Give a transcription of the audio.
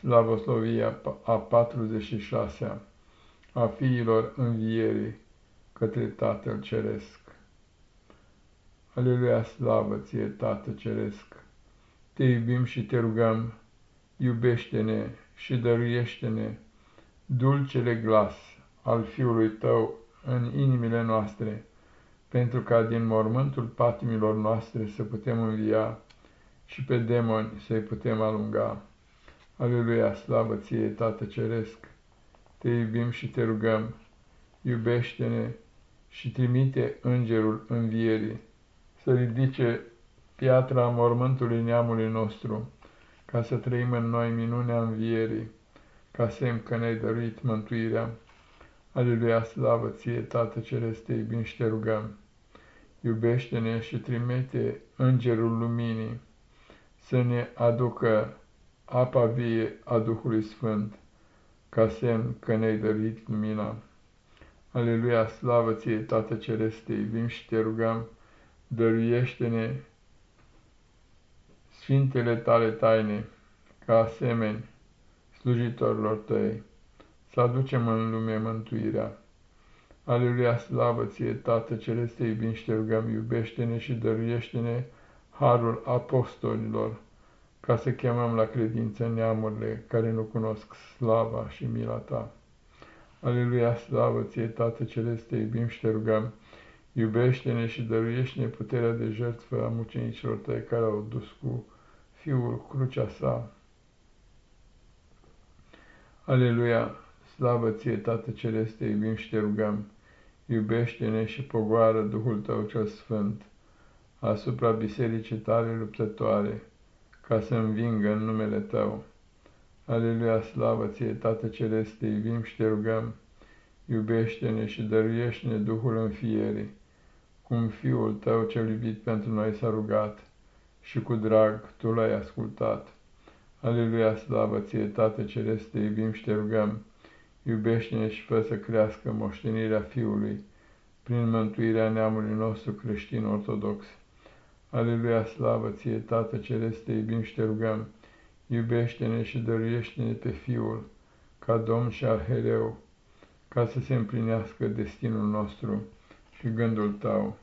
Slavoslovia a 46-a a fiilor învierii către Tatăl Ceresc. Aleluia, slavă ție, Tată Ceresc! Te iubim și te rugăm, iubește-ne și dăruiește-ne dulcele glas al Fiului Tău în inimile noastre, pentru ca din mormântul patimilor noastre să putem învia și pe demoni să-i putem alunga. Aleluia, slavă ție, Tată Ceresc! Te iubim și te rugăm, iubește-ne și trimite îngerul învierii să ridice piatra mormântului neamului nostru, ca să trăim în noi minunea învierii, ca semn că ne-ai dăruit mântuirea. Aleluia, slavă ție, Tată Ceresc, te iubim și te rugăm. Iubește-ne și trimite îngerul luminii să ne aducă apa vie a Duhului Sfânt, ca semn că ne-ai dăruit lumina. Aleluia, slavă ție, Tată Ceresc, te iubim și te rugăm, dăruiește-ne sfintele tale taine, ca asemeni slujitorilor tăi, să aducem în lume mântuirea. Aleluia, slavă ție, Tată Ceresc, te iubim și te rugăm, iubește-ne și dăruiește-ne harul apostolilor, ca să chemăm la credință neamurile care nu cunosc slava și mila ta. Aleluia, slavă ție, Tată Celeste, te iubim și te rugăm, iubește-ne și dăruiește-ne puterea de jertfă a mucenicilor tăi care au dus cu Fiul crucea sa. Aleluia, slavă ție, Tată Celeste, te iubim și te rugăm, iubește-ne și pogoară Duhul Tău cel Sfânt asupra bisericii tale luptătoare, ca să învingă în numele Tău. Aleluia, slavă ție, Tată Celeste, te iubim și te rugăm, iubește-ne și dăruiește-ne Duhul înfierii, cum Fiul Tău cel iubit pentru noi s-a rugat și cu drag Tu l-ai ascultat. Aleluia, slavă ție, Tată Celeste, te iubim și te rugăm, iubește-ne și fă să crească moștenirea Fiului, prin mântuirea neamului nostru creștin ortodox. Aleluia, slavă ție, Tată Celeste, te iubim și te rugăm, iubește-ne și dăruiește-ne pe Fiul, ca Domn și Arhereu, ca să se împlinească destinul nostru și gândul Tău.